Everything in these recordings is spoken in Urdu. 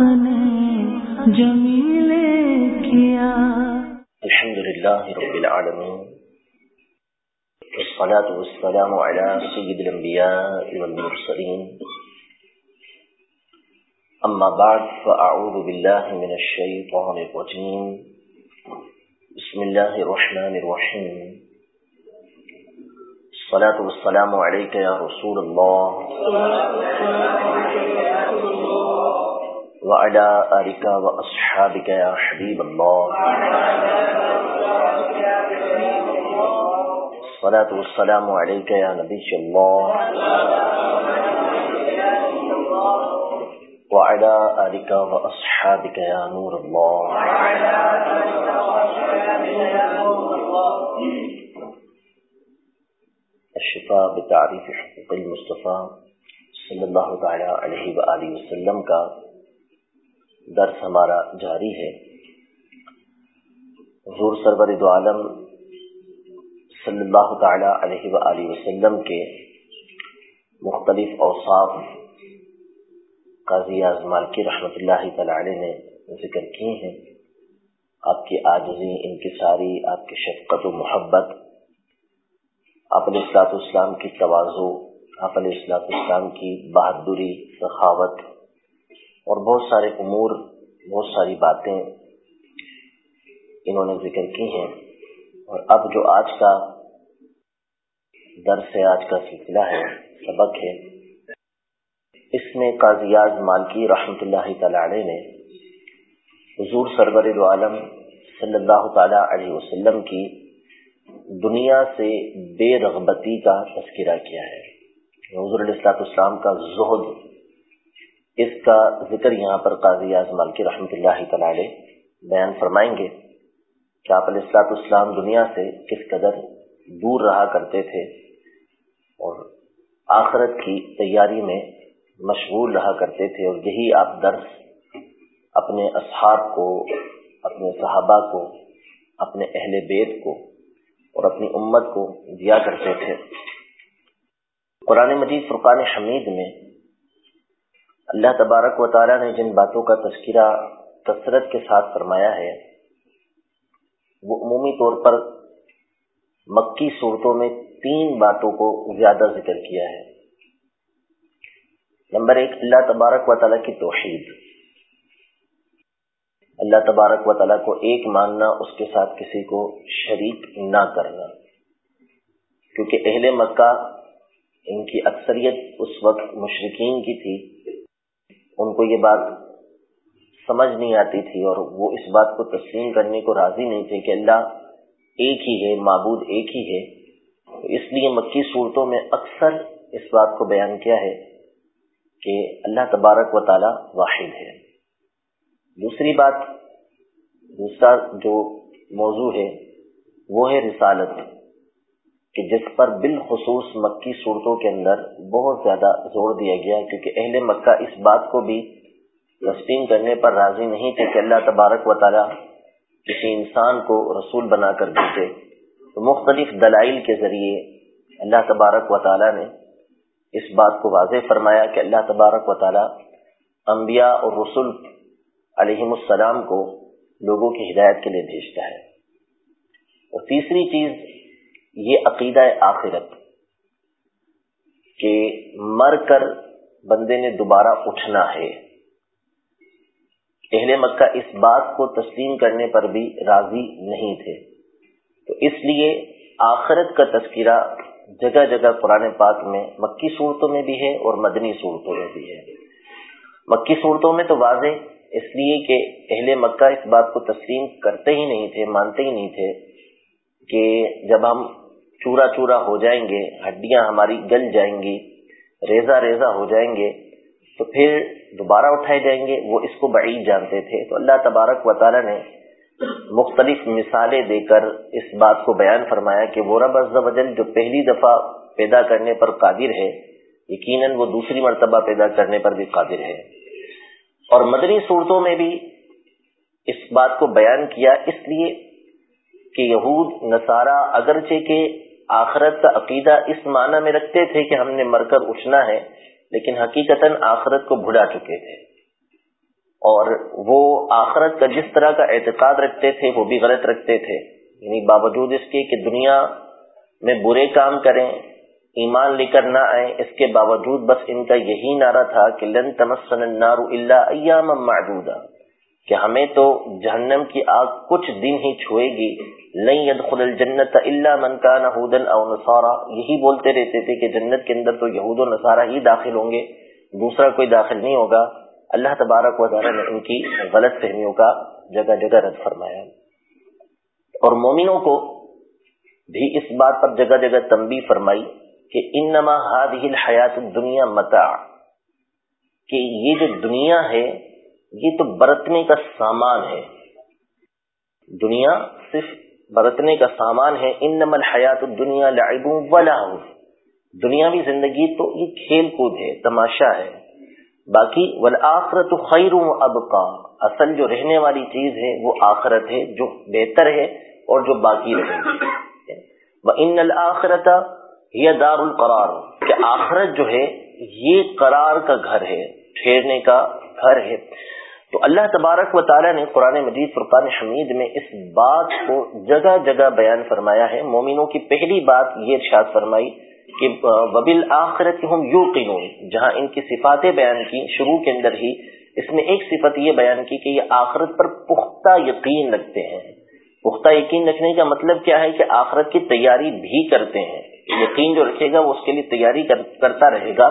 نے جمیل کیا۔ الحمد لله رب العالمين والصلاة والسلام على سيد الأنبياء والمرسلين أما بعد فأعوذ بالله من الشيطان الرجيم بسم الله الرحمن الرحيم الصلاة والسلام عليك يا رسول الله وعلى آلك وأصحابك يا حبيب الله. الصلاة والسلام عليك يا نبي الله. وعلى آلك وأصحابك يا نور الله. الشفاء بتعريف حقوق المصطفى صلی اللہ تعالی علیہ وآلہ وسلم کا درس ہمارا جاری ہے۔ حضور سرور دو عالم صلی اللہ تعالی علیہ وآلہ وسلم کے مختلف اوصاف قاضی اعظم مالکی رحمۃ اللہ تعالی نے ذکر کیے ہیں۔ آپ کی آجزی، انکساری، آپ کی شفقت و محبت، آپ علیہ السلاط اسلام کی توازو، آپ علیہ السلاط اسلام کی بہادری، سخاوت اور بہت سارے امور، بہت ساری باتیں انہوں نے ذکر کی ہیں۔ اور اب جو آج کا درس ہے، آج کا سلسلہ ہے، سبق ہے، اس میں قاضیاز مالکی رحمۃ اللہ تعالی علیہ نے حضور سرور عالم صلی اللہ تعالی علیہ وسلم کی دنیا سے بے رغبتی کا تذکرہ کیا ہے۔ حضور علیہ السلاط اسلام کا زہد اس کا ذکر یہاں پر قاضی اعظم کی رحمۃ اللہ تعالی بیان فرمائیں گے کہ آپ علیہ السلاط اسلام دنیا سے کس قدر دور رہا کرتے تھے اور آخرت کی تیاری میں مشغول رہا کرتے تھے اور یہی آپ درس اپنے اصحاب کو، اپنے صحابہ کو، اپنے اہل بیت کو اور اپنی امت کو دیا کرتے تھے۔ قرآن مجید فرقان حمید میں اللہ تبارک و تعالیٰ نے جن باتوں کا تذکرہ کثرت کے ساتھ فرمایا ہے، وہ عمومی طور پر مکی صورتوں میں تین باتوں کو زیادہ ذکر کیا ہے۔ نمبر ایک، اللہ تبارک و تعالیٰ کی توحید۔ اللہ تبارک و تعالیٰ کو ایک ماننا، اس کے ساتھ کسی کو شریک نہ کرنا۔ کیونکہ اہل مکہ ان کی اکثریت اس وقت مشرقین کی تھی ان کو یہ بات سمجھ نہیں آتی تھی اور وہ اس بات کو تسلیم کرنے کو راضی نہیں تھے کہ اللہ ایک ہی ہے، معبود ایک ہی ہے۔ اس لیے مکی صورتوں میں اکثر اس بات کو بیان کیا ہے کہ اللہ تبارک و تعالی واحد ہے۔ دوسری بات، دوسرا جو موضوع ہے، وہ ہے رسالت۔ کہ جس پر بالخصوص مکی صورتوں کے اندر بہت زیادہ زور دیا گیا کیونکہ اہل مکہ اس بات کو بھی تسلیم کرنے پر راضی نہیں تھے کہ اللہ تبارک و تعالی کسی انسان کو رسول بنا کر دیتے۔ تو مختلف دلائل کے ذریعے اللہ تبارک و تعالی نے اس بات کو واضح فرمایا کہ اللہ تبارک و تعالی انبیاء اور رسول علیہم السلام کو لوگوں کی ہدایت کے لیے بھیجتا ہے۔ اور تیسری چیز یہ عقیدہ آخرت کہ مر کر بندے نے دوبارہ اٹھنا ہے۔ اہل مکہ اس بات کو تسلیم کرنے پر بھی راضی نہیں تھے۔ تو اس لیے آخرت کا تذکرہ جگہ جگہ قرآن پاک میں مکی صورتوں میں بھی ہے اور مدنی صورتوں میں بھی ہے۔ مکی صورتوں میں تو واضح، اس لیے کہ اہل مکہ اس بات کو تسلیم کرتے ہی نہیں تھے، مانتے ہی نہیں تھے کہ جب ہم چورا چورا ہو جائیں گے، ہڈیاں ہماری گل جائیں گی ریزہ ریزہ ہو جائیں گے، تو پھر دوبارہ اٹھائے جائیں گے، وہ اس کو بعید جانتے تھے۔ تو اللہ تبارک و تعالیٰ نے مختلف مثالیں دے کر اس بات کو بیان فرمایا کہ وہ رب وجل جو پہلی دفعہ پیدا کرنے پر قادر ہے، یقیناً وہ دوسری مرتبہ پیدا کرنے پر بھی قادر ہے۔ اور مدنی صورتوں میں بھی اس بات کو بیان کیا اس لیے کہ یہود، نصارہ اگرچہ کہ آخرت کا عقیدہ اس معنی میں رکھتے تھے کہ ہم نے مر کر اٹھنا ہے، لیکن حقیقت آخرت کو بھلا چکے تھے۔ اور وہ آخرت کا جس طرح کا اعتقاد رکھتے تھے، وہ بھی غلط رکھتے تھے۔ یعنی باوجود اس کے کہ دنیا میں برے کام کریں، ایمان لے کر نہ آئیں، اس کے باوجود بس ان کا یہی نعرہ تھا کہ لن تمسن النار الا ایام معدودہ کہ ہمیں تو جہنم کی آگ کچھ دن ہی چھوئے گی۔ لن يدخل الجنت الا من كان هودا او نصارا۔ یہی بولتے رہتے تھے کہ جنت کے اندر تو یہود و نصارہ ہی داخل ہوں گے۔ دوسرا کوئی داخل نہیں ہوگا۔ اللہ تبارک و تعالی نے ان کی غلط فہمیوں کا جگہ جگہ رد فرمایا۔ اور مومنوں کو بھی اس بات پر جگہ جگہ تنبیہ فرمائی کہ انما هذه الحیات الدنیا متاع۔ کہ یہ جو دنیا ہے یہ تو برتنے کا سامان ہے۔ دنیا صرف برتنے کا سامان ہے۔ انما الحیات الدنیا لعب و دنیاوی زندگی تو یہ کھیل کود ہے، تماشا ہے۔ باقی والآخرت خیر و ابقا۔ اصل جو رہنے والی چیز ہے وہ آخرت ہے، جو بہتر ہے اور جو باقی رہے۔ گی وَإِنَّ الْآخِرَةَ یہ دار القرار۔ کہ آخرت جو ہے، یہ قرار کا گھر ہے، ٹھہرنے کا گھر ہے۔ تو اللہ تبارک و تعالیٰ نے قرآن مجید، فرقان حمید میں اس بات کو جگہ جگہ بیان فرمایا ہے۔ مومنوں کی پہلی بات یہ ارشاد فرمائی کہ وبل آخرت ہم یو جہاں ان کی صفاتیں بیان کی، شروع کے اندر ہی اس میں ایک صفت یہ بیان کی کہ یہ آخرت پر پختہ یقین رکھتے ہیں۔ پختہ یقین رکھنے کا مطلب کیا ہے کہ آخرت کی تیاری بھی کرتے ہیں۔ یقین جو رکھے گا وہ اس کے لیے تیاری کرتا رہے گا۔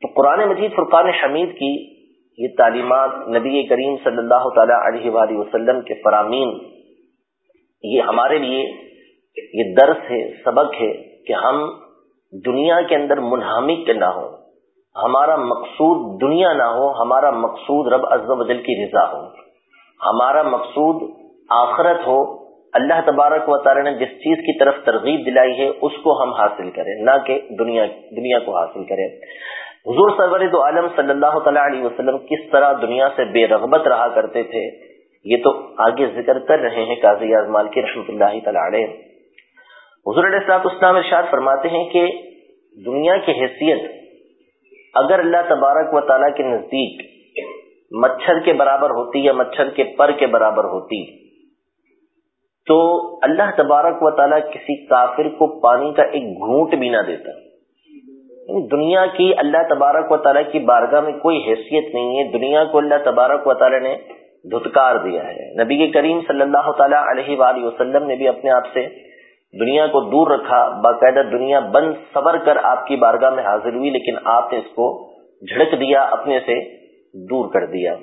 تو قرآن مجید، فرقان حمید کی یہ تعلیمات نبی کریم صلی اللہ تعالی علیہ وآلہ وسلم کے فرامین، یہ ہمارے لیے یہ درس ہے، سبق ہے کہ ہم دنیا کے اندر منہمک نہ ہو ہمارا مقصود دنیا نہ ہو، ہمارا مقصود رب عز و جل کی رضا ہو، ہمارا مقصود آخرت ہو، اللہ تبارک و تعالی نے جس چیز کی طرف ترغیب دلائی ہے، اس کو ہم حاصل کریں، نہ کہ دنیا دنیا کو حاصل کریں۔ حضور سرور عالم صلی اللہ تعالی علیہ وسلم کس طرح دنیا سے بے رغبت رہا کرتے تھے، یہ تو آگے ذکر کر رہے ہیں قاضی اعظمال کی رحمۃ اللہ تعالی علیہ۔ حضور علیہ السلاط اسلام ارشاد فرماتے ہیں کہ دنیا کی حیثیت، اگر اللہ تبارک و تعالیٰ کے نزدیک مچھر کے برابر ہوتی یا مچھر کے پر کے برابر ہوتی، تو اللہ تبارک و تعالیٰ کسی کافر کو پانی کا ایک گھونٹ بھی نہ دیتا۔ دنیا کی اللہ تبارک و تعالیٰ کی بارگاہ میں کوئی حیثیت نہیں ہے۔ دنیا کو اللہ تبارک و تعالیٰ نے دھتکار دیا ہے۔ نبی کریم صلی اللہ تعالیٰ علیہ وآلہ وسلم نے بھی اپنے آپ سے دنیا کو دور رکھا، باقاعدہ دنیا بند صبر کر آپ کی بارگاہ میں حاضر ہوئی، لیکن آپ نے اس کو جھڑک دیا، اپنے سے دور کر دیا۔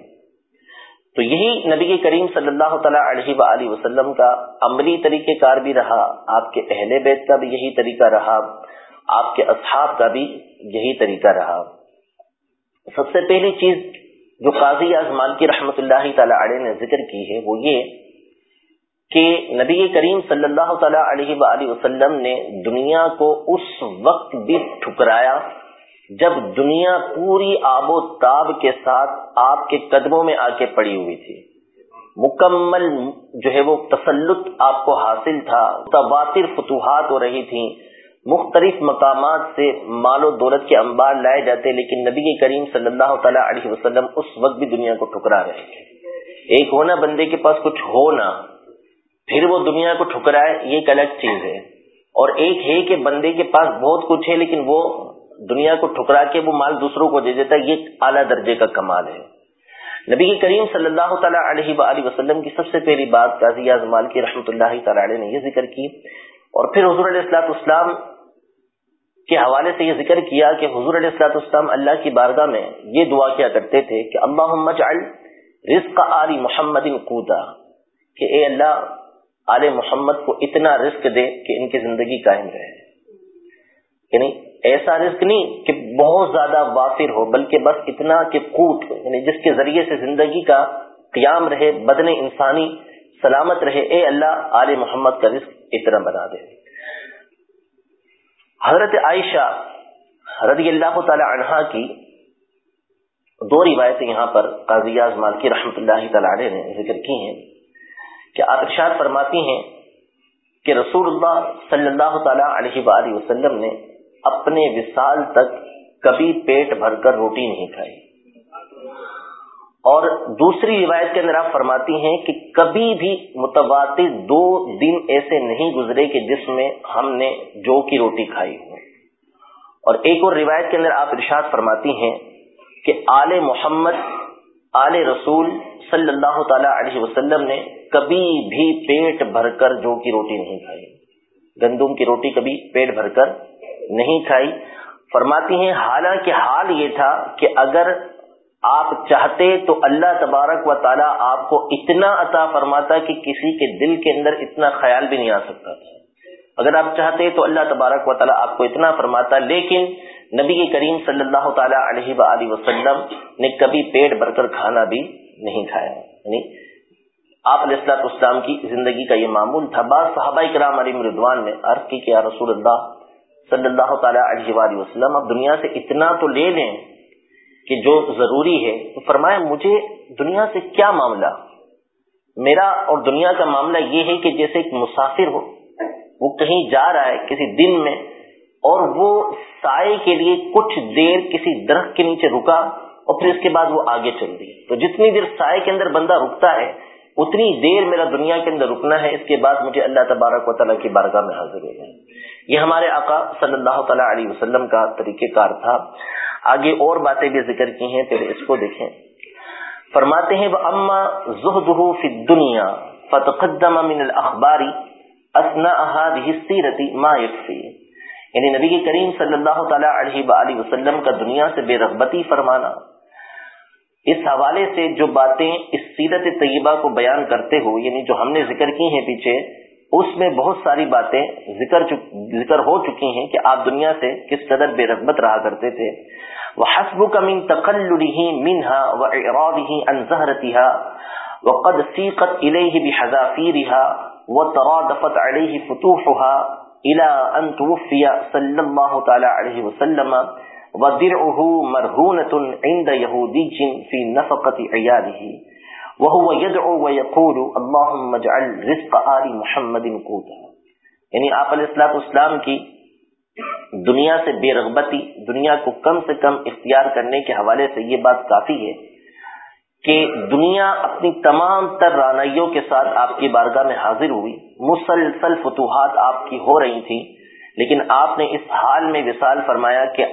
تو یہی نبی کریم صلی اللہ تعالیٰ علیہ و وسلم کا عملی طریقہ کار بھی رہا۔ آپ کے اہل بیت کا بھی یہی طریقہ رہا۔ آپ کے اصحاب کا بھی یہی طریقہ رہا۔ سب سے پہلی چیز جو قاضی اعظمان کی رحمت اللہ تعالی علیہ نے ذکر کی ہے وہ یہ کہ نبی کریم صلی اللہ تعالی علیہ و وسلم نے دنیا کو اس وقت بھی ٹھکرایا جب دنیا پوری آب و تاب کے ساتھ آپ کے قدموں میں آ کے پڑی ہوئی تھی۔ مکمل جو ہے وہ تسلط آپ کو حاصل تھا تواتر فتوحات ہو رہی تھیں۔ مختلف مقامات سے مال و دولت کے انبار لائے جاتے لیکن نبی کریم صلی اللہ تعالی علیہ وسلم اس وقت بھی دنیا کو ٹھکرا رہے تھے۔ ایک ہونا بندے کے پاس کچھ ہونا، پھر وہ دنیا کو ٹھکرائے، یہ ایک الگ چیز ہے۔ اور ایک ہے کہ بندے کے پاس بہت کچھ ہے، لیکن وہ دنیا کو ٹھکرا کے وہ مال دوسروں کو دے دیتا ہے یہ اعلیٰ درجے کا کمال ہے۔ نبی کریم صلی اللہ تعالیٰ علیہ وآلہ وسلم کی سب سے پہلی بات قاضی اعظمال کی رحمۃ اللہ تعالی علیہ نے یہ ذکر کی۔ اور پھر حضور علیہ السلاط اسلام کے حوالے سے یہ ذکر کیا کہ حضور علیہ السلاط اسلام اللہ کی بارگاہ میں یہ دعا کیا کرتے تھے کہ اللہ رزق علی محمد کوتا کہ اے اللہ آل محمد کو اتنا رزق دے کہ ان کی زندگی قائم رہے۔ یعنی ایسا رزق نہیں کہ بہت زیادہ وافر ہو، بلکہ بس اتنا کہ قوت یعنی جس کے ذریعے سے زندگی کا قیام رہے، بدن انسانی سلامت رہے، اے اللہ آل محمد کا رزق اتنا بنا دے۔ حضرت عائشہ رضی اللہ تعالی عنہا کی دو روایتیں یہاں پر قاضی کی رحمۃ اللہ تعالی نے ذکر کی ہیں کہ آپ ارشاد فرماتی ہیں کہ رسول اللہ صلی اللہ تعالی علیہ وآلہ وسلم نے اپنے وصال تک کبھی پیٹ بھر کر روٹی نہیں کھائی۔ اور دوسری روایت کے اندر آپ فرماتی ہیں کہ کبھی بھی متواتر دو دن ایسے نہیں گزرے کہ جس میں ہم نے جو کی روٹی کھائی ہو۔ اور ایک اور روایت کے اندر آپ ارشاد فرماتی ہیں کہ آل محمد، آل رسول صلی اللہ تعالی علیہ وسلم نے کبھی بھی پیٹ بھر کر جو کی روٹی نہیں کھائی۔ گندم کی روٹی کبھی پیٹ بھر کر نہیں کھائی۔ فرماتی ہیں حالانکہ حال یہ تھا کہ اگر آپ چاہتے تو اللہ تبارک و تعالیٰ آپ کو اتنا عطا فرماتا کہ کسی کے دل کے اندر اتنا خیال بھی نہیں آ سکتا۔ تھا اگر آپ چاہتے تو اللہ تبارک و تعالیٰ آپ کو اتنا فرماتا، لیکن نبی کریم صلی اللہ تعالیٰ علیہ و وسلم نے کبھی پیٹ بھر کر کھانا بھی نہیں کھایا۔ یعنی آپ علیہ السلاط اسلام کی زندگی کا یہ معمول تھا۔ بعض صحابہ کرام علی مردوان نے عرض کی کہ رسول اللہ صلی اللہ تعالیٰ علیہ وسلم اب دنیا سے اتنا تو لے لیں کہ جو ضروری ہے، تو فرمایا، مجھے دنیا سے کیا معاملہ؟ میرا اور دنیا کا معاملہ یہ ہے کہ جیسے ایک مسافر ہو، وہ کہیں جا رہا ہے کسی دن میں، اور وہ سائے کے لیے کچھ دیر کسی درخت کے نیچے رکا، اور پھر اس کے بعد وہ آگے چل دی۔ تو جتنی دیر سائے کے اندر بندہ رکتا ہے، اتنی دیر میرا دنیا کے اندر رکنا ہے، اس کے بعد مجھے اللہ تبارک و تعالیٰ کی بارگاہ میں حاضر ہو جائے یہ ہمارے آقا صلی اللہ تعالیٰ علیہ وسلم کا طریقہ کار تھا۔ آگے اور باتیں بھی ذکر کی ہیں، پھر اس کو دیکھیں۔ فرماتے ہیں اما زہدہ فی الدنیا فتقدم من الاخباری اسنا هذه السیرت ما یکفی یعنی نبی کریم صلی اللہ تعالی علیہ وآلہ وسلم کا دنیا سے بے رغبتی فرمانا۔ اس حوالے سے جو باتیں اس سیرت طیبہ کو بیان کرتے ہو یعنی جو ہم نے ذکر کی ہیں پیچھے اس میں بہت ساری باتیں ذکر ذکر ہو چکی ہیں کہ آپ دنیا سے کس قدر بے رغبت رہا کرتے تھے۔ وحسبك من تقلله منها وإعراضه عن زهرتها وقد سيقت إليه بحذافيرها وترادفت عليه فتوحها إلى أن توفي صلى الله تعالى عليه وسلم ودرعه مرهونة عند يهودي في نفقة عياله وهو يدعو ويقول اللهم اجعل رزق آل محمد قوتا. یعنی آپ علیہ السلام کی دنیا سے بے رغبتی، دنیا کو کم سے کم اختیار کرنے کے حوالے سے یہ بات کافی ہے کہ دنیا اپنی تمام تر رانائیوں کے ساتھ آپ کی بارگاہ میں حاضر ہوئی۔ مسلسل فتوحات آپ کی ہو رہی تھی لیکن آپ نے اس حال میں وصال فرمایا کہ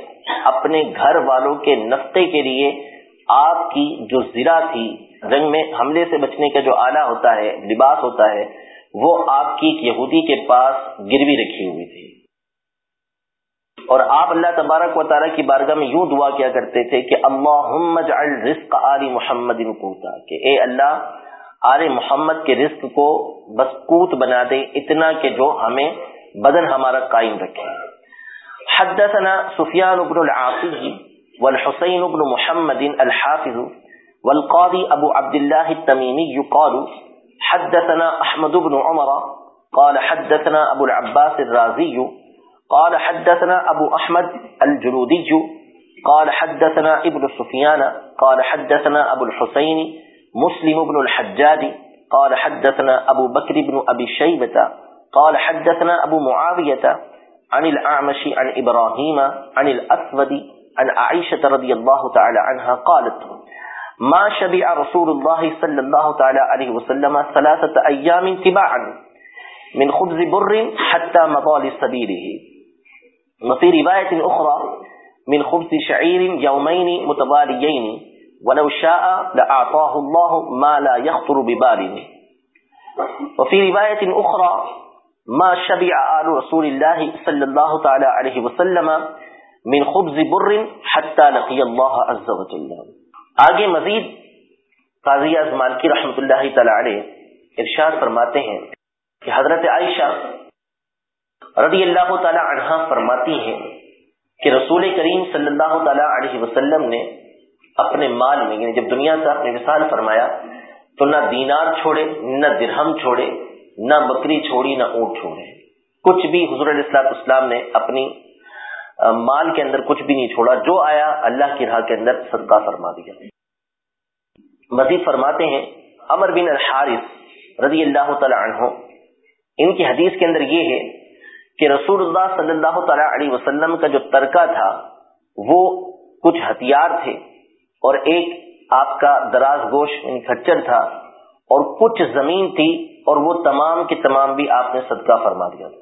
اپنے گھر والوں کے نفتے کے لیے آپ کی جو زرا تھی جنگ میں حملے سے بچنے کا جو آلہ ہوتا ہے، لباس ہوتا ہے، وہ آپ کی ایک یہودی کے پاس گروی رکھی ہوئی تھی۔ اور آپ اللہ تبارک و تعالیٰ کی بارگاہ میں یوں دعا کیا کرتے تھے کہ اللہ رزق آل محمد کوتا کہ اے اللہ، آل محمد کے رزق کو بس کوت بنا دے اتنا کہ جو ہمیں بدن ہمارا قائم رکھے۔ حدثنا سفیان ابن العاصی والحسین ابن محمد الحافظ والقاضی ابو عبد الله التميمي يقال حدثنا احمد بن عمر، قال حدثنا ابو العباس الرازي قال حدثنا أبو أحمد الجلودي قال حدثنا ابن سفيان قال حدثنا أبو الحسين مسلم بن الحجاج، قال حدثنا أبو بكر بن أبي شيبة قال حدثنا أبو معاوية عن الأعمش عن إبراهيم عن الأسود عن عائشة رضي الله تعالى عنها قالت ما شبع رسول الله صلى الله تعالى عليه وسلم ثلاثة أيام تباعا من خبز بر حتى مضال سبيله وفي رواية أخرى من خبز شعير يومين متباليين ولو شاء لأعطاه الله ما لا يخطر ببال وفي رواية أخرى ما شبع آل رسول الله صلى الله تعالى عليه وسلم من خبز بر حتى لقي الله عز وجل. آگے مزید قاضی ازمان کی رحمت اللہ تعالی علیہ ارشاد فرماتے ہیں کہ حضرت عائشہ رضی اللہ تعالی عنہ فرماتی ہیں کہ رسول کریم صلی اللہ تعالی علیہ وسلم نے اپنے مال میں یعنی جب دنیا سے اپنے مثال فرمایا تو نہ دینار چھوڑے، نہ درہم چھوڑے، نہ بکری چھوڑی، نہ اونٹ چھوڑے۔ کچھ بھی حضور علیہ السلاط اسلام نے اپنی مال کے اندر کچھ بھی نہیں چھوڑا، جو آیا اللہ کی راہ کے اندر صدقہ فرما دیا۔ مزید فرماتے ہیں امر بن الحارث رضی اللہ تعالی عنہ، ان کی حدیث کے اندر یہ ہے کہ رسول اللہ صلی اللہ تعالی علیہ وسلم کا جو ترکہ تھا، وہ کچھ ہتھیار تھے اور ایک آپ کا دراز گوشت یعنی تھا، اور کچھ زمین تھی اور وہ تمام کے تمام بھی آپ نے صدقہ فرما دیا تھا۔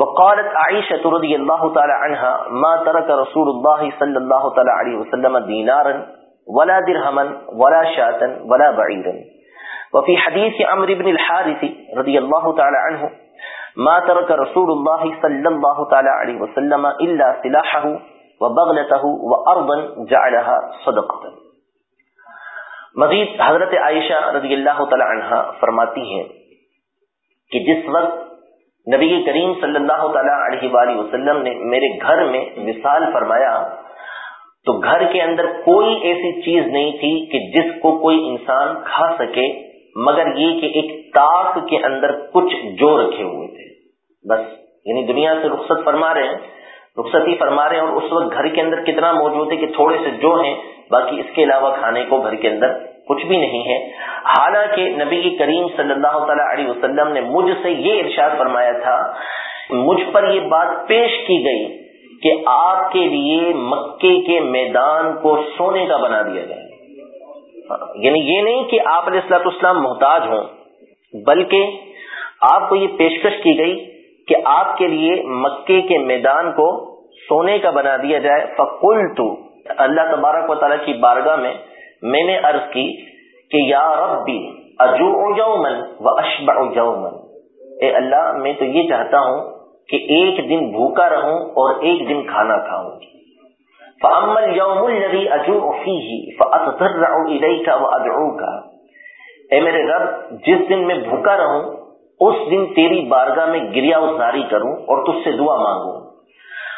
وقالت عائشة رضي الله تعالى عنها، ما ترك رسول الله صلى الله تعالى عليه وسلم دينارا ولا درهما ولا شاة ولا بعيرا. وفي حديث عمر بن الحارث رضي الله تعالى عنه، ما ترك رسول الله صلى الله تعالى عليه وسلم إلا سلاحه وبغلته وأرضا جعلها صدقة. مزید حضرت عائشہ رضی اللہ تعالی عنہ فرماتی ہیں کہ جس وقت نبی کریم صلی اللہ تعالی علیہ وآلہ وسلم نے میرے گھر میں مثال فرمایا تو گھر کے اندر کوئی ایسی چیز نہیں تھی کہ جس کو کوئی انسان کھا سکے، مگر یہ کہ ایک تاک کے اندر کچھ جو رکھے ہوئے تھے۔ بس یعنی دنیا سے رخصت فرما رہے ہیں رخصتی فرما رہے ہیں اور اس وقت گھر کے اندر کتنا موجود ہے کہ تھوڑے سے جو ہیں، باقی اس کے علاوہ کھانے کو گھر کے اندر کچھ بھی نہیں ہے۔ حالانکہ نبی کریم صلی اللہ تعالی علیہ وسلم نے مجھ سے یہ ارشاد فرمایا تھا، مجھ پر یہ بات پیش کی گئی کہ آپ کے لیے مکے کے میدان کو سونے کا بنا دیا جائے۔ یعنی یہ نہیں کہ آپ علیہ السلاط اسلام محتاج ہوں، بلکہ آپ کو یہ پیشکش کی گئی کہ آپ کے لیے مکے کے میدان کو سونے کا بنا دیا جائے۔ فکل تو اللہ تبارک و تعالیٰ کی بارگاہ میں میں نے عرض کی کہ یا ربی اجو یومن و اشبع یومن اے اللہ، میں تو یہ چاہتا ہوں کہ ایک دن بھوکا رہوں اور ایک دن کھانا کھاؤں۔ فَأَمَّا الْيَوْمُ الَّذِي أَجُوعُ فِيهِ فَأَتْضَرَّعُ إِلَيْكَ وَأَدْعُوكَ۔ اے میرے رب، جس دن میں بھوکا رہوں، اس دن تیری بارگاہ میں گریا ازاری کروں اور تجھ سے دعا مانگوں۔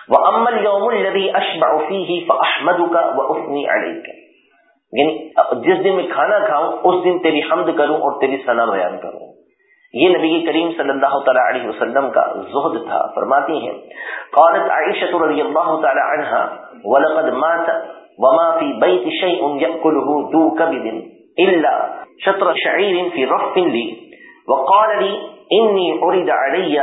وَأَمَّا الْيَوْمُ الَّذِي أَشْبَعُ فِيهِ فَأَحْمَدُكَ وَأُثْنِي عَلَيْكَ۔ یعنی جس دن میں کھانا کھاؤں، اس دن تیری حمد کروں اور تیری ثنا بیان کروں۔ یہ نبی کریم صلی اللہ تعالی علیہ وسلم کا زہد تھا، فرماتی ہیں، قالت عائشہ رضی اللہ تعالی عنہا، ولقد مات وما في بيت شيء يأكله ذو كبد إلا شطر شعير في رف لي وقال لي إني أريد علي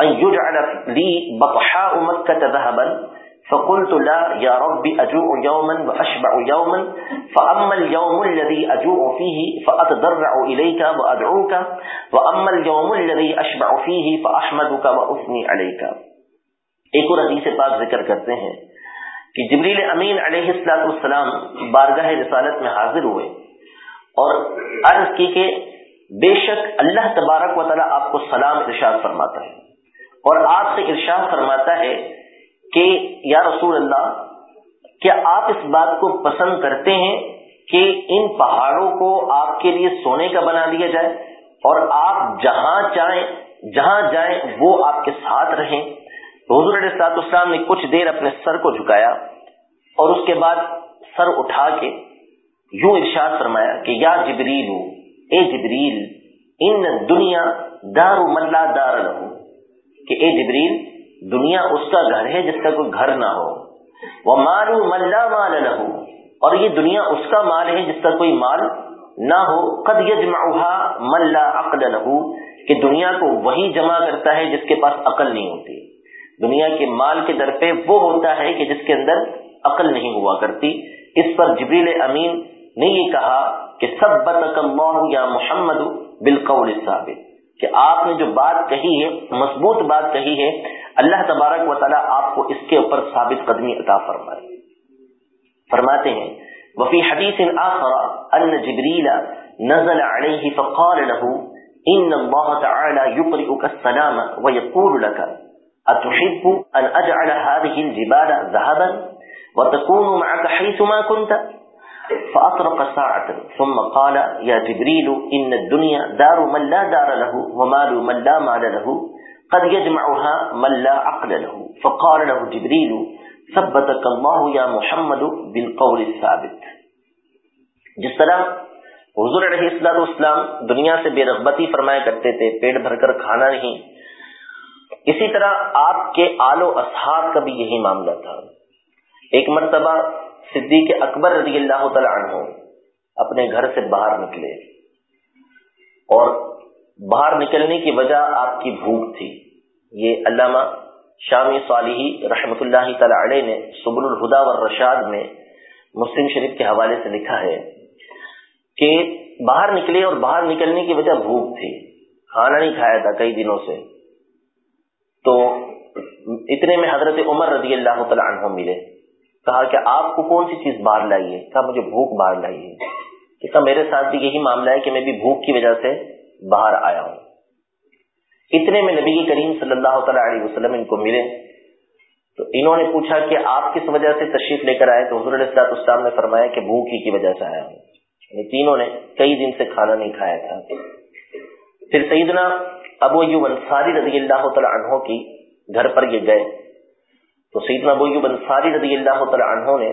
أن يجعل لي بطحاء مكة ذهبا فقلت لا يا رب أجوع يوما وأشبع يوما، فأما اليوم الذي أجوع فيه فأتضرع إليك وأدعوك، وأما اليوم الذي أشبع فيه فأحمدك وأثني عليك. ایک اور حدیث پاک ذکر کرتے ہیں کہ جبریل امین علیہ السلام السلام بارگاہ رسالت میں حاضر ہوئے اور عرض کی کہ بے شک اللہ تبارک و تعالیٰ آپ کو سلام ارشاد فرماتا ہے اور آپ سے ارشاد فرماتا ہے کہ یا رسول اللہ، کیا آپ اس بات کو پسند کرتے ہیں کہ ان پہاڑوں کو آپ کے لیے سونے کا بنا دیا جائے؟ اور آپ جہاں چاہیں، جہاں جائیں، وہ آپ کے ساتھ رہیں۔ حضور علیہ سات اسلام نے کچھ دیر اپنے سر کو جھکایا اور اس کے بعد سر اٹھا کے یوں ارشاد فرمایا کہ یا جبریل، اے جبریل، ان دنیا دار ملا دار لہو، کہ اے جبریل دنیا اس کا گھر ہے جس کا کوئی گھر نہ ہو۔ وہ مالو ملا مال نہ ہو اور یہ دنیا اس کا مال ہے جس کا کوئی مال نہ ہو۔ قد یجمعها ملا عقل له۔ کہ دنیا کو وہی جمع کرتا ہے جس کے پاس عقل نہیں ہوتی۔ دنیا کے مال کے در پہ وہ ہوتا ہے کہ جس کے اندر عقل نہیں ہوا کرتی۔ اس پر جبریل امین نے یہ کہا کہ سب بتک اللہ یا محمد بالقول ثابت کہ آپ نے جو بات کہی ہے، مضبوط بات کہی ہے، اللہ تبارک و تعالیٰ آپ کو اس کے اوپر ثابت قدمی عطا فرمائے۔ فرماتے ہیں وفي حديث آخر أن جبريل نزل عليه فقال له إن الله تعالى يقرئك السلام ويقول لك أتحب أن أجعل هذه الجبال ذهبا وتكون معك حيثما كنت؟ فأطرق ساعة، ثم قال، يا جبريل، إن الدنيا دار من لا دار له ومال من لا مال له، قد يجمعها من لا عقل له. فقال له جبريل، ثبتك الله يا محمد بالقول الثابت. جس طرح حضور علیہ السلام اسلام دنیا سے بے رغبتی فرمایا کرتے تھے، پیٹ بھر کر کھانا نہیں۔ اسی طرح آپ کے آل و اصحاب کا بھی یہی معاملہ تھا۔ ایک مرتبہ صدیق اکبر رضی اللہ تعالی عنہ اپنے گھر سے باہر نکلے۔ اور باہر نکلنے کی وجہ آپ کی بھوک تھی۔ یہ علامہ شامی صالحی رحمت اللہ تعالی علیہ نے سبل الہدا والرشاد میں مسلم شریف کے حوالے سے لکھا ہے کہ باہر نکلے اور باہر نکلنے کی وجہ بھوک تھی۔ کھانا نہیں کھایا تھا کئی دنوں سے۔ تو اتنے میں حضرت عمر رضی اللہ تعالیٰ عنہ ملے۔ کہا کہ آپ کو کون سی چیز باہر لائی ہے کہا مجھے بھوک باہر لائی ہے کہا میرے ساتھ بھی یہی معاملہ ہے کہ میں بھی بھوک کی وجہ سے باہر آیا ہوں۔ اتنے میں نبی کریم صلی اللہ تعالیٰ علیہ وسلم ان کو ملے۔ تو انہوں نے پوچھا کہ آپ کس وجہ سے تشریف لے کر آئے؟ تو حضور علیہ اسلام نے فرمایا کہ بھوک ہی کی وجہ سے آیا ہوں۔ یعنی تینوں نے کئی دن سے کھانا نہیں کھایا تھا۔ پھر سیدنا ابو ایوب انصاری رضی اللہ تعالیٰ عنہ کی گھر پر یہ گئے۔ تو سیدنا ابو انصاری رضی اللہ تعالیٰ عنہ نے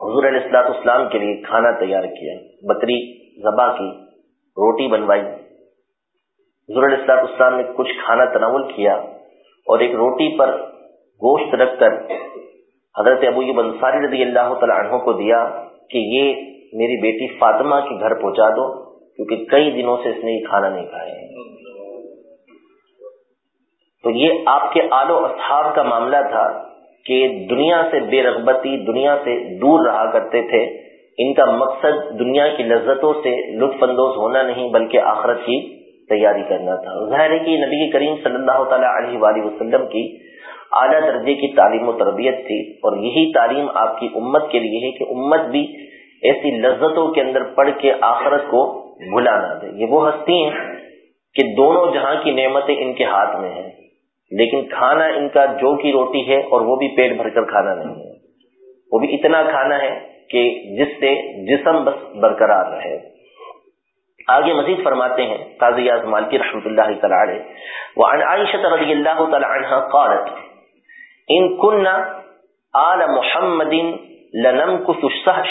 حضور علیہ السلاط اسلام کے لیے کھانا تیار کیا، بکری، ذبح کی، روٹی بنوائی۔ حضور علیہ السلاط اسلام نے کچھ کھانا تناول کیا اور ایک روٹی پر گوشت رکھ کر حضرت ابو ایوب انصاری رضی اللہ تعالیٰ عنہ کو دیا کہ یہ میری بیٹی فاطمہ کے گھر پہنچا دو، کیونکہ کئی دنوں سے اس نے یہ کھانا نہیں کھایا۔ تو یہ آپ کے آل و اصحاب کا معاملہ تھا کہ دنیا سے بے رغبتی، دنیا سے دور رہا کرتے تھے۔ ان کا مقصد دنیا کی لذتوں سے لطف اندوز ہونا نہیں، بلکہ آخرت کی تیاری کرنا تھا۔ ظاہر ہے کہ نبی کریم صلی اللہ تعالیٰ علیہ وآلہ وسلم کی اعلیٰ درجے کی تعلیم و تربیت تھی۔ اور یہی تعلیم آپ کی امت کے لیے ہے کہ امت بھی ایسی لذتوں کے اندر پڑھ کے آخرت کو بھلا نہ دے۔ یہ وہ ہستی ہیں کہ دونوں جہاں کی نعمتیں ان کے ہاتھ میں ہیں۔ لیکن کھانا ان کا جو کی روٹی ہے اور وہ بھی پیٹ بھر کر کھانا نہیں ہے۔ وہ بھی اتنا کھانا ہے کہ جس سے جسم بس برقرار رہے۔ آگے مزید فرماتے ہیں قاضی اعظمال کی رحمۃ اللہ تعالی وعن عائشہ رضی اللہ تعالی عنہ قالت، ان كنا آل محمد لنمكث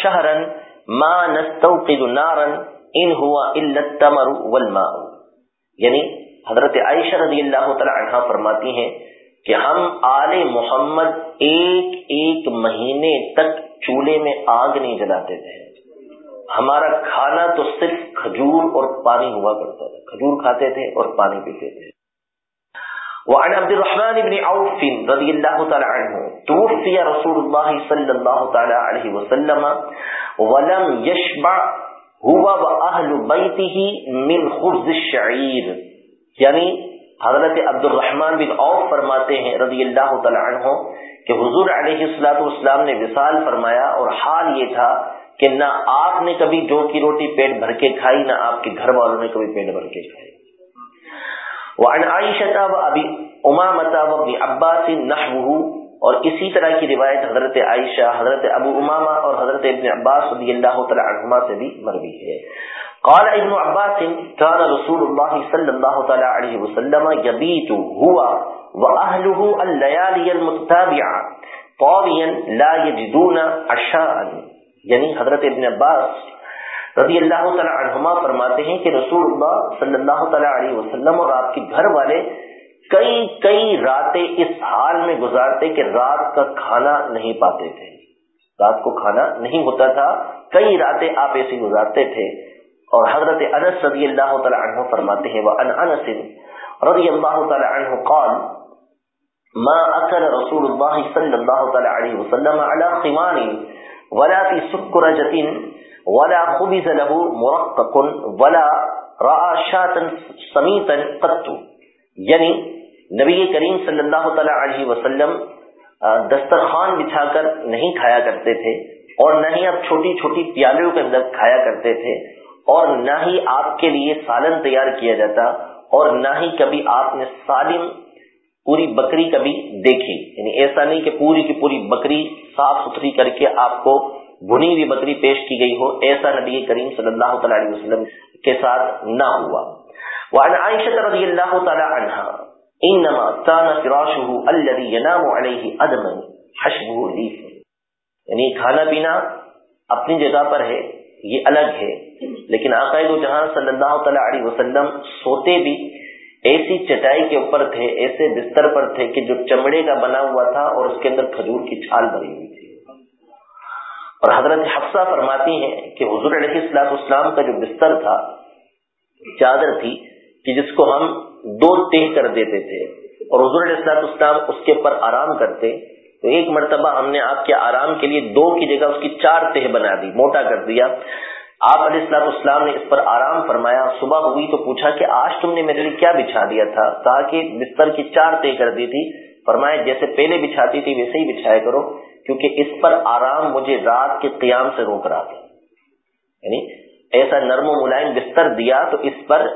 شهرا ما نستوقد نارا ان هو الا التمر والماء. یعنی حضرت عائشہ رضی اللہ تعالی عنہ فرماتی ہیں کہ ہم آل محمد ایک ایک مہینے تک چولہے میں آگ نہیں جلاتے تھے۔ ہمارا کھانا تو صرف کھجور اور پانی ہوا کرتا تھا۔ کھجور کھاتے تھے اور پانی پیتے تھے۔ وعن عبد الرحمن بن عوف رضي الله تعالى عنه توفي رسول الله صلى الله تعالى عليه وسلم، ولم يشبع هو واهل بيته من خبز الشعير یعنی حضرت عبد الرحمن بن عوف فرماتے ہیں رضی اللہ تعالی عنہ کہ حضور علیہ الصلوۃ والسلام نے وصال فرمایا اور حال یہ تھا کہ نہ آپ نے کبھی جو کی روٹی پیٹ بھر کے کھائی، نہ آپ کے گھر والوں نے کبھی پیٹ بھر کے کھائی۔ وعن عائشہ و ابی امامتا و ابن عباس نحوه اور اسی طرح کی روایت حضرت عائشہ، حضرت ابو امامہ اور حضرت ابن عباس رضی اللہ تعالی عنہما سے بھی مروی ہے۔ قال ابن عباس، كان رسول الله صلى الله تعالى عليه وسلم يبيت هو واهله الليالي المتتابعه طاويا لا يجدون عشاء. یعنی حضرت ابن عباس رضی اللہ تعالی عنہما فرماتے ہیں کہ رسول اللہ صلی اللہ تعالی علیہ وسلم اور آپ کے گھر والے کئی کئی راتیں اس حال میں گزارتے کہ رات کا کھانا نہیں پاتے تھے۔ رات کو کھانا نہیں ہوتا تھا، کئی راتیں آپ ایسی گزارتے تھے اور حضرت انس رضی اللہ تعالی عنہ فرماتے ہیں وہ انس رضی اللہ تعالی عنہ قال، ما اکل رسول اللہ صلی اللہ تعالی علیہ وسلم علی خمان ولا فی سکرجت ولا خبز له مرقق ولا راى شاتا سمیتا قط۔ یعنی نبی کریم صلی اللہ تعالی علیہ وسلم دسترخوان بچھا کر نہیں کھایا کرتے تھے اور نہ ہی آپ چھوٹی چھوٹی پیالوں کے اندر کھایا کرتے تھے۔ اور نہ ہی آپ کے لیے سالن تیار کیا جاتا اور نہ ہی کبھی آپ نے سالم پوری بکری کبھی دیکھی۔ یعنی ایسا نہیں کہ پوری کی پوری بکری صاف ستھری کر کے آپ کو بھنی ہوئی بکری پیش کی گئی ہو، ایسا نبی کریم صلی اللہ تعالی علیہ وسلم کے ساتھ نہ ہوا۔ وعن عائشة رضی اللہ تعالی عنہ انما كان فراشه الذي ينام عليه ادما حشبه ليف یعنی کھانا پینا اپنی جگہ پر ہے یہ الگ ہے۔ لیکن آقا دو جہاں صلی اللہ تعالی علیہ وسلم سوتے بھی ایسی چٹائی کے اوپر تھے، ایسے بستر پر تھے کہ جو چمڑے کا بنا ہوا تھا اور اس کے اندر کھجور کی چھال بھری ہوئی تھی۔ اور حضرت حفصہ فرماتی ہیں کہ حضور علیہ السلاط اسلام کا جو بستر تھا، چادر تھی کہ جس کو ہم دو تہ کر دیتے تھے اور حضور علیہ السلاط اسلام اس کے پر آرام کرتے تو ایک مرتبہ ہم نے آپ کے آرام کے لیے دو کی جگہ اس کی چار تہ بنا دی، موٹا کر دیا۔ آپ علیہ السلام اسلام نے اس پر آرام فرمایا۔ صبح ہوئی تو پوچھا کہ آج تم نے میرے لیے کیا بچھا دیا تھا؟ کہا کہ بستر کی چار طے کر دی تھی۔ فرمایا، جیسے پہلے بچھاتی تھی ویسے ہی بچھایا کرو، کیونکہ اس پر آرام مجھے رات کے قیام سے روک رہا تھا۔ یعنی ایسا نرم و ملائم بستر دیا تو اس پر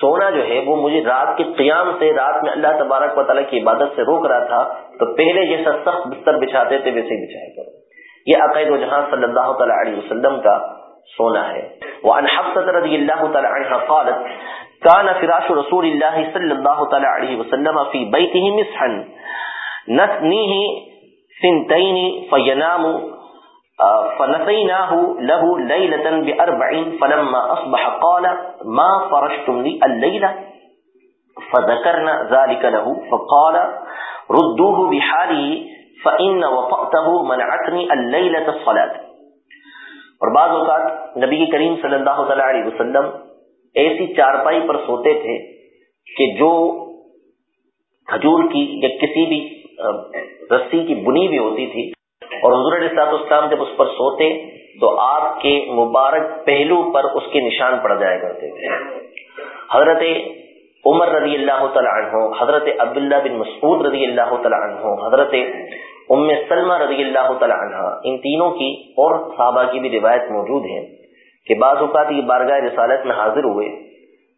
سونا جو ہے وہ مجھے رات کے قیام سے، رات میں اللہ تبارک و تعالیٰ کی عبادت سے روک رہا تھا، تو پہلے جیسا سخت بستر بچھاتے تھے، ویسے ہی بچھایا کرو۔ یہ عقائد و جہاں صلی اللہ تعالیٰ علیہ وسلم کا سونا ہے۔ وعن حفظة رضی اللہ تعالی عنہ قالت كان فراش رسول اللہ صلی اللہ تعالی علیہ وسلم في بیته مسحا نثنیه سنتین فینام فنسیناه له لیلة بأربعین فلما اصبح قال ما فرشتم لی اللیلة فذكرنا ذلك له فقال ردوه بحاله فإن وطأته منعتني الليلة الصلاة۔ اور بعض اوقات نبی کریم صلی اللہ تعالی علیہ وسلم ایسی چارپائی پر سوتے تھے کہ جو کھجور کی یا کسی بھی رسی کی بنی بھی ہوتی تھی اور حضور علیہ اسلام جب اس پر سوتے تو آپ کے مبارک پہلو پر اس کے نشان پڑ جایا کرتے تھے۔ حضرت عمر رضی اللہ تعالیٰ عنہ، حضرت عبداللہ بن مسعود رضی اللہ تعالیٰ عنہ، حضرت ام سلمہ رضی اللہ تعالیٰ عنہ، ان تینوں کی اور صحابہ کی بھی روایت موجود ہے کہ بعض اوقات یہ بارگاہ رسالت میں حاضر ہوئے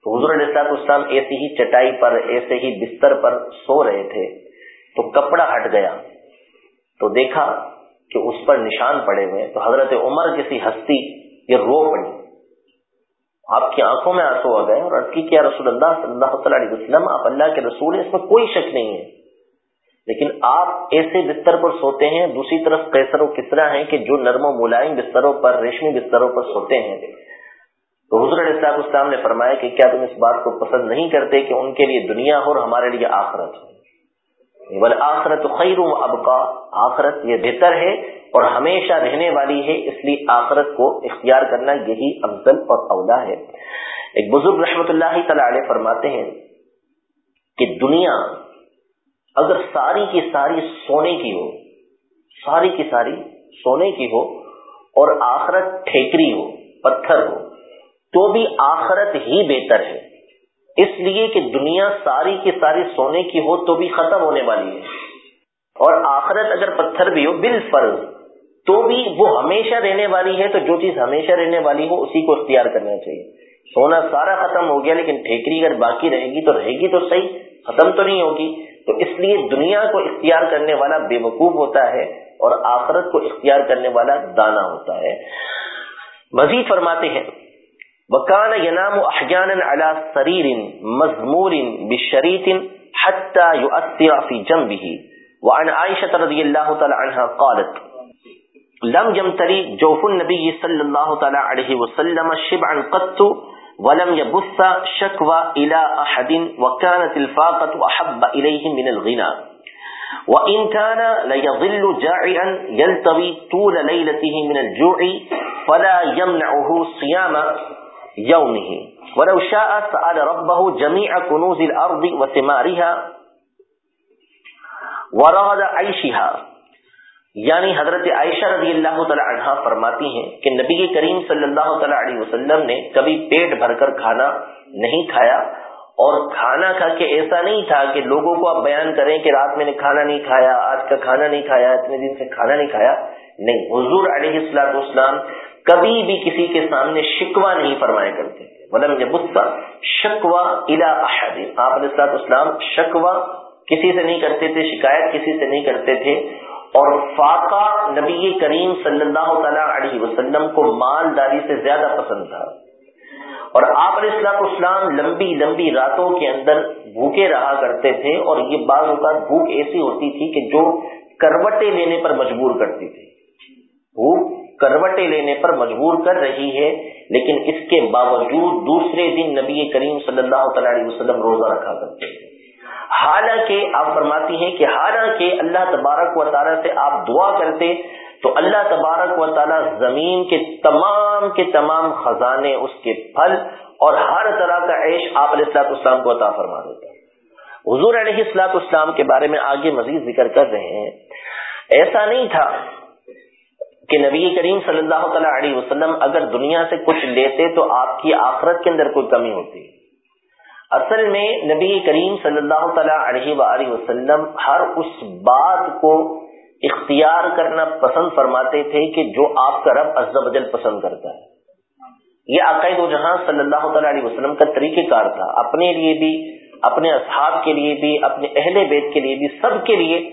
تو حضور علیہ السلام اسلام ایسی ہی چٹائی پر، ایسے ہی بستر پر سو رہے تھے تو کپڑا ہٹ گیا۔ تو دیکھا کہ اس پر نشان پڑے ہوئے تو حضرت عمر کسی ہستی یہ رو پڑی۔ آپ کی آنکھوں میں آنسو آ گئے اور کی کیا رسول اللہ صلی اللہ تعالی علیہ وسلم، آپ اللہ کے رسول ہیں، اس میں کوئی شک نہیں ہے۔ لیکن آپ ایسے بستر پر سوتے ہیں، دوسری طرف کیسر و کسرا ہیں کہ جو نرم و ملائم بستروں پر، ریشمی بستروں پر سوتے ہیں۔ تو حضر علیہ اسلام نے فرمایا کہ کیا تم اس بات کو پسند نہیں کرتے کہ ان کے لیے دنیا ہو اور ہمارے لیے آخرت ہو؟ آخرت خیر ابقا۔ آخرت یہ بہتر ہے اور ہمیشہ رہنے والی ہے، اس لیے آخرت کو اختیار کرنا یہی افضل اور اولا ہے۔ ایک بزرگ رحمت اللہ تعالی فرماتے ہیں کہ دنیا اگر ساری کی ساری سونے کی ہو، ساری کی ساری سونے کی ہو اور آخرت ٹھیکری ہو، پتھر ہو، تو بھی آخرت ہی بہتر ہے۔ اس لیے کہ دنیا ساری کی ساری سونے کی ہو تو بھی ختم ہونے والی ہے۔ اور آخرت اگر پتھر بھی ہو بال فرض تو بھی وہ ہمیشہ رہنے والی ہے، تو جو چیز ہمیشہ رہنے والی ہو، اسی کو اختیار کرنا چاہیے۔ سونا سارا ختم ہو گیا، لیکن ٹھیکری اگر باقی رہے گی تو رہے گی تو صحیح، ختم تو نہیں ہوگی۔ تو اس لیے دنیا کو اختیار کرنے والا بے وقوف ہوتا ہے اور آخرت کو اختیار کرنے والا دانا ہوتا ہے۔ مزید فرماتے ہیں۔ وکان ینام احجان علی سریر مضمور بشریط حتى يؤثر في جنبه وعن عائشة رضي الله تعالى عنها قالت، لم يمتري جوف النبي صلى الله تعالى عليه وسلم شبعا قط ولم يبث شكوى الى احد وكانت الفاقه احب اليه من الغنى وان كان ليظل جائعا يلتوي طول ليلته من الجوع فلا يمنعه صيام يومه. ولو شاء سأل ربه جميع كنوز الارض وثمارها ورغد عيشها. یعنی حضرت عائشہ رضی اللہ تعالی عنہ فرماتی ہیں کہ نبی کریم صلی اللہ تعالی علیہ وسلم نے کبھی پیٹ بھر کر کھانا نہیں کھایا اور کھانا کھا کے ایسا نہیں تھا کہ لوگوں کو آپ بیان کریں کہ رات میں نے کھانا نہیں کھایا، آج کا کھانا نہیں کھایا، اتنے دن سے کھانا نہیں کھایا۔ نہیں، حضور علیہ السلاط اسلام کبھی بھی کسی کے سامنے شکوا نہیں فرمایا کرتے۔ ولم غصہ شکوا الا احد۔ آپ علیہ السلاط اسلام شکوا کسی سے نہیں کرتے تھے، شکایت کسی سے نہیں کرتے تھے۔ اور فاقہ نبی کریم صلی اللہ تعالی علیہ وسلم کو مالداری سے زیادہ پسند تھا۔ اور آپ علیہ السلام اسلام لمبی لمبی راتوں کے اندر بھوکے رہا کرتے تھے۔ اور یہ بعض اوقات بھوک ایسی ہوتی تھی کہ جو کروٹیں لینے پر مجبور کرتی تھی۔ بھوک کروٹیں لینے پر مجبور کر رہی ہے، لیکن اس کے باوجود دوسرے دن نبی کریم صلی اللہ تعالی علیہ وسلم روزہ رکھا کرتے حالانکہ آپ فرماتی ہیں کہ حالانکہ اللہ تبارک و تعالیٰ سے آپ دعا کرتے، تو اللہ تبارک و تعالیٰ زمین کے تمام کے تمام خزانے، اس کے پھل اور ہر طرح کا عیش آپ علیہ السلاط اسلام کو عطا فرما دیتا حضور علیہ السلاط اسلام کے بارے میں آگے مزید ذکر کر رہے ہیں۔ ایسا نہیں تھا کہ نبی کریم صلی اللہ تعالی علیہ وسلم اگر دنیا سے کچھ لیتے تو آپ کی آخرت کے اندر کوئی کمی ہوتی۔ اصل میں نبی کریم صلی اللہ تعالی علیہ وآلہ وسلم ہر اس بات کو اختیار کرنا پسند فرماتے تھے کہ جو آپ کا رب عز و جل پسند کرتا ہے۔ یہ عقائد و جہاں صلی اللہ تعالی علیہ وسلم کا طریقہ کار تھا۔ اپنے لیے بھی، اپنے اصحاب کے لیے بھی، اپنے اہل بیت کے لیے بھی، سب کے لیے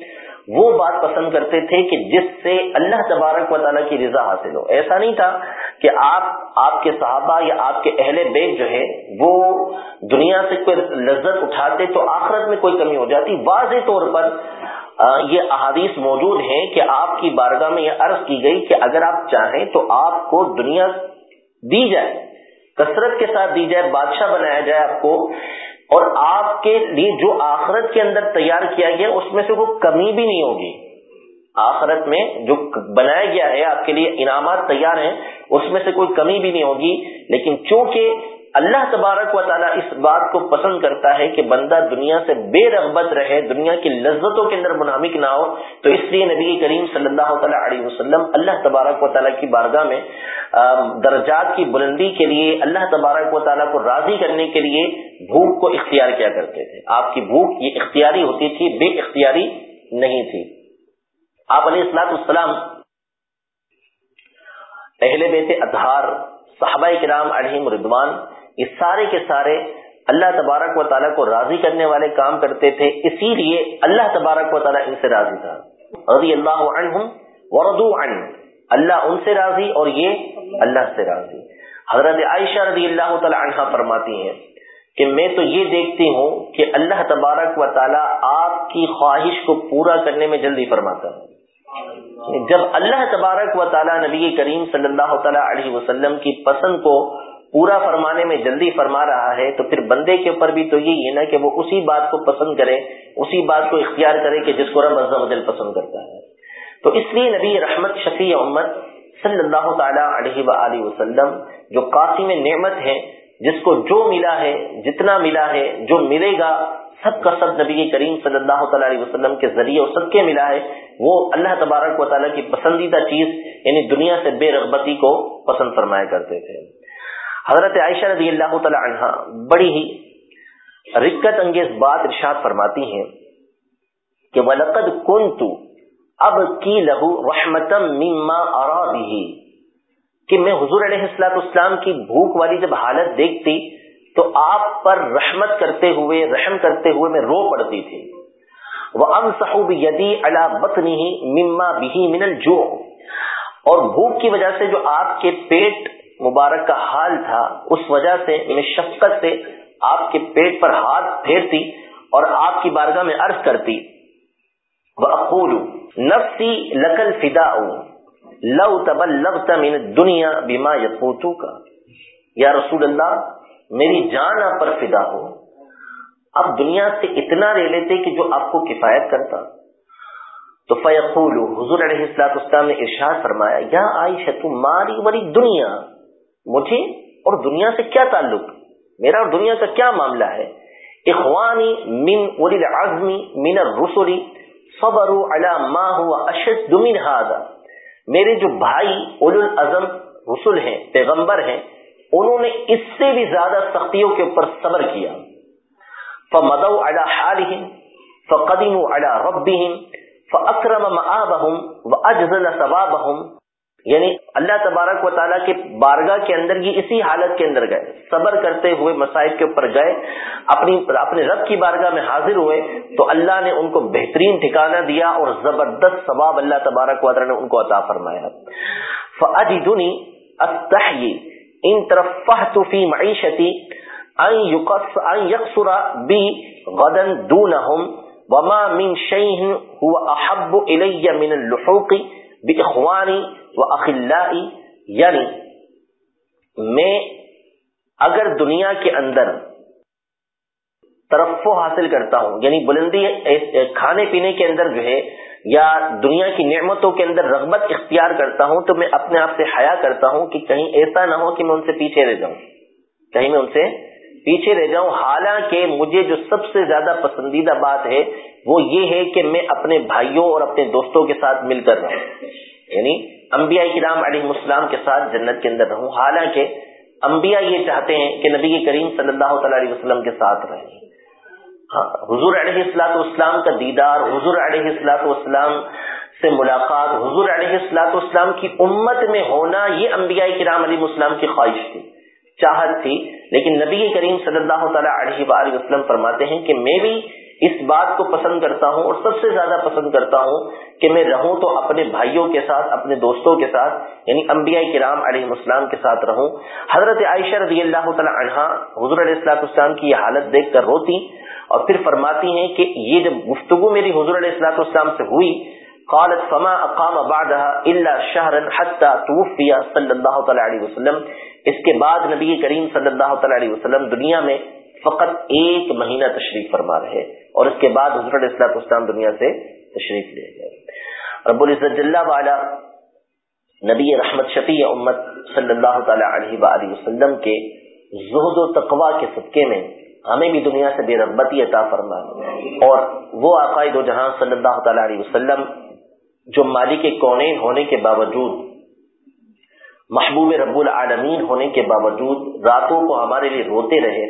وہ بات پسند کرتے تھے کہ جس سے اللہ تبارک و تعالیٰ کی رضا حاصل ہو۔ ایسا نہیں تھا کہ آپ آپ کے صحابہ یا آپ کے اہل بیگ جو ہے وہ دنیا سے کوئی لذت اٹھاتے تو آخرت میں کوئی کمی ہو جاتی۔ واضح طور پر یہ احادیث موجود ہیں کہ آپ کی بارگاہ میں یہ عرض کی گئی کہ اگر آپ چاہیں تو آپ کو دنیا دی جائے، کثرت کے ساتھ دی جائے، بادشاہ بنایا جائے آپ کو۔ اور آپ کے لیے جو آخرت کے اندر تیار کیا گیا اس میں سے کوئی کمی بھی نہیں ہوگی۔ آخرت میں جو بنایا گیا ہے، آپ کے لیے انعامات تیار ہیں، اس میں سے کوئی کمی بھی نہیں ہوگی، لیکن چونکہ اللہ تبارک و تعالیٰ اس بات کو پسند کرتا ہے کہ بندہ دنیا سے بے رغبت رہے، دنیا کی لذتوں کے اندر منامک نہ ہو، تو اس لیے نبی کریم صلی اللہ تعالیٰ علیہ وسلم اللہ تبارک و تعالیٰ کی بارگاہ میں درجات کی بلندی کے لیے، اللہ تبارک و تعالیٰ کو راضی کرنے کے لیے بھوک کو اختیار کیا کرتے تھے۔ آپ کی بھوک یہ اختیاری ہوتی تھی، بے اختیاری نہیں تھی۔ آپ علیہ السلاط السلام اہل بیت اظہار صحابہ کرام علیہ مردوان یہ سارے کے سارے اللہ تبارک و تعالیٰ کو راضی کرنے والے کام کرتے تھے، اسی لیے اللہ تبارک و تعالیٰ ان سے راضی تھا۔ رضی اللہ عنہم وردو عن، اللہ ان سے راضی اور یہ اللہ سے راضی۔ حضرت عائشہ رضی اللہ تعالی عنہ فرماتی ہیں کہ میں تو یہ دیکھتی ہوں کہ اللہ تبارک و تعالیٰ آپ کی خواہش کو پورا کرنے میں جلدی فرماتا ہے۔ یعنی جب اللہ تبارک و تعالیٰ نبی کریم صلی اللہ تعالیٰ علیہ وسلم کی پسند کو پورا فرمانے میں جلدی فرما رہا ہے تو پھر بندے کے اوپر بھی تو یہی ہے نا کہ وہ اسی بات کو پسند کرے، اسی بات کو اختیار کرے کہ جس کو رب دل پسند کرتا ہے۔ تو اس لیے نبی رحمت شفیع امت صلی اللہ تعالی علیہ و وسلم جو قاسم نعمت ہے، جس کو جو ملا ہے، جتنا ملا ہے، جو ملے گا، سب کا سب نبی کریم صلی اللہ تعالی علیہ وسلم کے ذریعے اور سب کے ملا ہے، وہ اللہ تبارک و تعالیٰ کی پسندیدہ چیز یعنی دنیا سے بے رغبتی کو پسند فرمایا کرتے تھے۔ حضرت عائشہ رضی اللہ تعالی عنہ بڑی ہی رکت انگیز بات ارشاد فرماتی ہیں کہ ولقد کنت اب کی لہو رحمتم مما ارا بھی کہ میں حضور علیہ السلاط اسلام کی بھوک والی جب حالت دیکھتی تو آپ پر رحمت کرتے ہوئے، رحم کرتے ہوئے میں رو پڑتی تھی۔ وہ ام صحب یدی اللہ بتنی مما بھی من الجو اور بھوک کی وجہ سے جو آپ کے پیٹ مبارک کا حال تھا، اس وجہ سے میں شفقت سے آپ کے پیٹ پر ہاتھ پھیرتی اور آپ کی بارگاہ میں عرض کرتی وہ نفسی لکل فدا لو تبل من دنیا بیما یقوتو کا یا رسول اللہ، میری جان آپ پر فدا ہو۔ اب دنیا سے اتنا لے لیتے کہ جو آپ کو کفایت کرتا۔ تو فیقول حضور علیہ السلاط اسلام نے ارشاد فرمایا، یا عائشہ، تم ماری بڑی دنیا۔ مجھے اور دنیا سے کیا تعلق؟ میرا اور دنیا کا کیا معاملہ ہے؟ اخوانی من اولی العظمی من الرسلی صبروا على ما هو اشد من هذا. میرے جو بھائی اول العظم رسول ہیں، پیغمبر ہیں، انہوں نے اس سے بھی زیادہ سختیوں کے اوپر صبر کیا۔ فمدوا على حالهم، فقدموا على ربهم فاكرم مآبهم واجزل ثوابهم۔ یعنی اللہ تبارک و تعالیٰ کے بارگاہ کے اندر یہ اسی حالت کے اندر گئے، صبر کرتے ہوئے مسائل کے اوپر گئے، اپنی اپنے رب کی بارگاہ میں حاضر ہوئے، تو اللہ نے ان کو بہترین ٹھکانہ دیا اور زبردست ثواب اللہ تبارک و تعالیٰ نے ان کو عطا فرمایا۔ فجدنی استحی ان طرف فی معیشتی یکسرا بی غدن دونہم وما من شیء هو احب الی من اللحوق باخوانی اخلائی یعنی میں اگر دنیا کے اندر ترفو حاصل کرتا ہوں یعنی بلندی کھانے پینے کے اندر جو ہے، یا دنیا کی نعمتوں کے اندر رغبت اختیار کرتا ہوں، تو میں اپنے آپ سے حیا کرتا ہوں کہ کہیں ایسا نہ ہو کہ میں ان سے پیچھے رہ جاؤں، کہیں میں ان سے پیچھے رہ جاؤں، حالانکہ مجھے جو سب سے زیادہ پسندیدہ بات ہے، وہ یہ ہے کہ میں اپنے بھائیوں اور اپنے دوستوں کے ساتھ مل کر رہوں۔ یعنی انبیاء کرام علیہ السلام کے ساتھ جنت کے اندر رہوں۔ حالانکہ انبیاء یہ چاہتے ہیں کہ نبی کریم صلی اللہ تعالی علیہ وسلم کے ساتھ رہیں۔ ہاں حضور علیہ السلاط والسلام کا دیدار، حضور علیہ السلاط والسلام سے ملاقات، حضور علیہ السلاط والسلام کی امت میں ہونا، یہ انبیاء کرام علیہ السلام کی خواہش تھی۔ چاہت تھی۔ لیکن نبی کریم صلی اللہ تعالیٰ علیہ وآلہ وسلم فرماتے ہیں کہ میں بھی اس بات کو پسند کرتا ہوں اور سب سے زیادہ پسند کرتا ہوں کہ میں رہوں تو اپنے بھائیوں کے ساتھ، اپنے دوستوں کے ساتھ یعنی انبیاء کرام علیہ السلام کے ساتھ رہوں۔ حضرت عائشہ رضی اللہ تعالیٰ عنہ حضور علیہ السلاط اسلام کی یہ حالت دیکھ کر روتی اور پھر فرماتی ہیں کہ یہ جب گفتگو میری حضور علیہ السلاط اسلام سے ہوئی، قالت فما اقام بعدها الا شهرا حتى توفي صلی اللہ تعالی علیہ وسلم۔ اس کے بعد نبی کریم صلی اللہ تعالی علیہ وسلم دنیا میں فقط ایک مہینہ تشریف فرما رہے اور اس کے بعد حضرت اسلام اسلام دنیا سے تشریف لے گئے۔ رب العزت والا نبی رحمت شفیع امت صلی اللہ تعالی علیہ وآلہ وسلم کے زہد و تقوا کے صدقے میں ہمیں بھی دنیا سے بے رغبتی عطا فرما۔ اور وہ عقائد و جہاں صلی اللہ تعالی علیہ وسلم جو مالک کونین ہونے کے باوجود محبوب رب العالمین ہونے کے باوجود راتوں کو ہمارے لیے روتے رہے،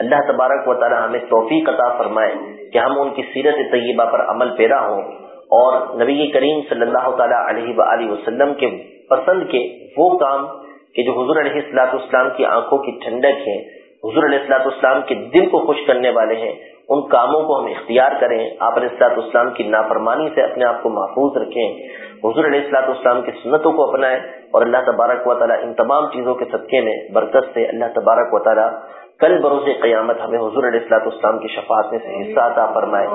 اللہ تبارک و تعالی ہمیں توفیق عطا فرمائے کہ ہم ان کی سیرت طیبہ پر عمل پیرا ہوں اور نبی کریم صلی اللہ تعالی علیہ و وسلم کے پسند کے وہ کام کہ جو حضور علیہ السلاط اسلام کی آنکھوں کی ٹھنڈک ہے حضور علیہ السلاط اسلام کے دل کو خوش کرنے والے ہیں ان کاموں کو ہم اختیار کریں، آپ علیہ السلاط اسلام کی نافرمانی سے اپنے آپ کو محفوظ رکھیں، حضور علیہ السلاط اسلام کی سنتوں کو اپنائیں اور اللہ تبارک و تعالیٰ ان تمام چیزوں کے صدقے میں برکت سے اللہ تبارک و تعالیٰ کل بروز قیامت ہمیں حضور علیہ السلاط اسلام کی شفاعت میں سے حصہ عطا فرمائے۔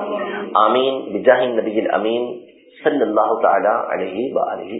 آمین۔ بجاہ نبی الامین صلی اللہ تعالیٰ علیہ وآلہ